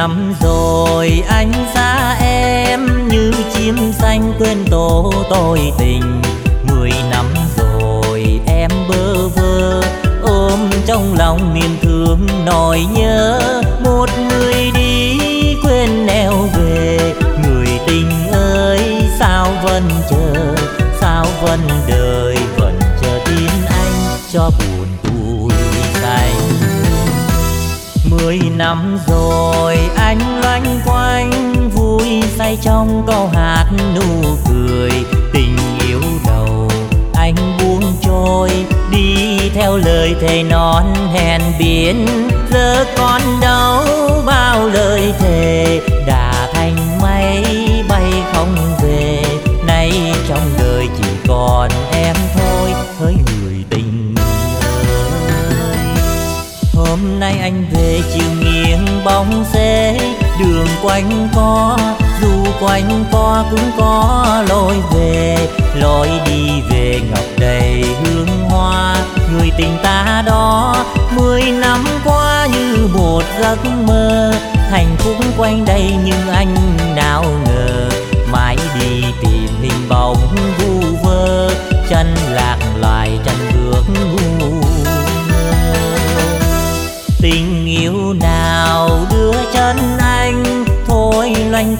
năm rồi anh xa em như chim xanh quên tổ tôi tình. Mười năm rồi em bơ vơ ôm trong lòng niềm thương nỗi nhớ. Mười năm rồi, anh loanh quanh, vui say trong câu hát nụ cười. Tình yêu đầu, anh buông trôi, đi theo lời thầy non hèn biến giờ còn đâu quanh có dù quanh co cũng có lối về. Lối đi về ngọc đầy hương hoa, người tình ta đó mười năm qua như một giấc mơ. Hạnh phúc quanh đây nhưng anh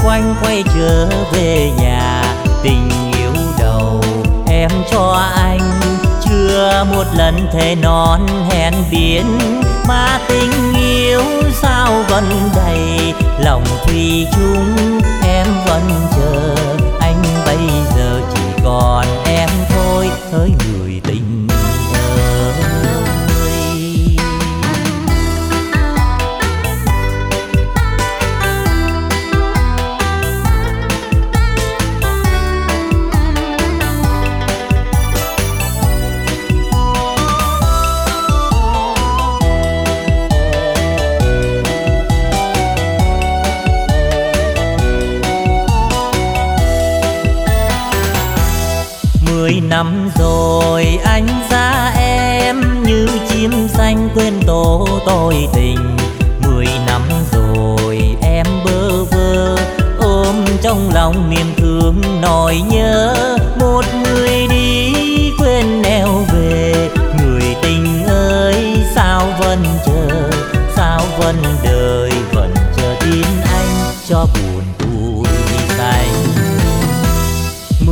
quanh quay trở về nhà. Tình yêu đầu em cho anh, chưa một lần thề non hẹn biển mà tình yêu sao vẫn đầy lòng thủy chung, em vẫn chờ anh bây giờ chỉ mười năm rồi, anh xa em như chim xanh quên tổ tôi tình. Mười năm rồi, em bơ vơ ôm trong lòng niềm thương nỗi nhớ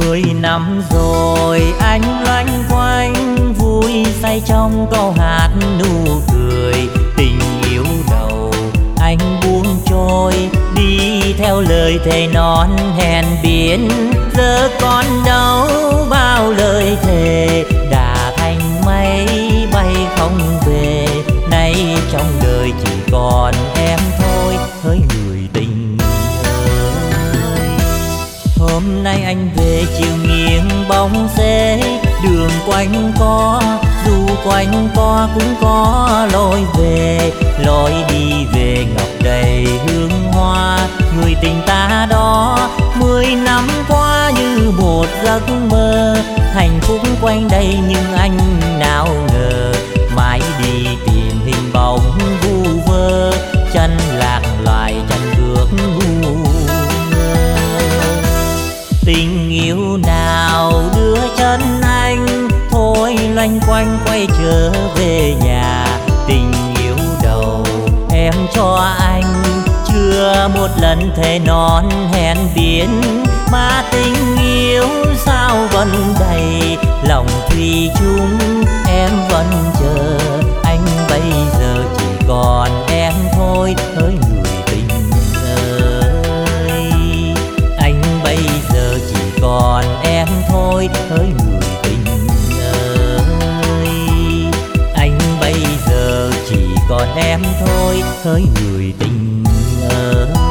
mười năm rồi, anh loanh quanh, vui say trong câu hát nụ cười. Tình yêu đầu, anh buông trôi, đi theo lời thầy non hèn biến giờ còn đâu bao lời thề, đã Hôm nay anh về chiều nghiêng bóng xế Đường quanh co dù quanh co cũng có lối về. Lối đi về ngọc đầy hương hoa, Người tình ta đó mười năm qua như một giấc mơ. Hạnh phúc quanh đây nhưng anh tình yêu nào đưa chân anh? Thôi loanh quanh quay trở về nhà. Tình yêu đầu em cho anh. Chưa một lần thề non hẹn biến. Mà tình yêu sao vẫn đầy lòng thủy chung? Em vẫn chờ anh bây giờ chỉ còn em thôi hỡi người tình ơi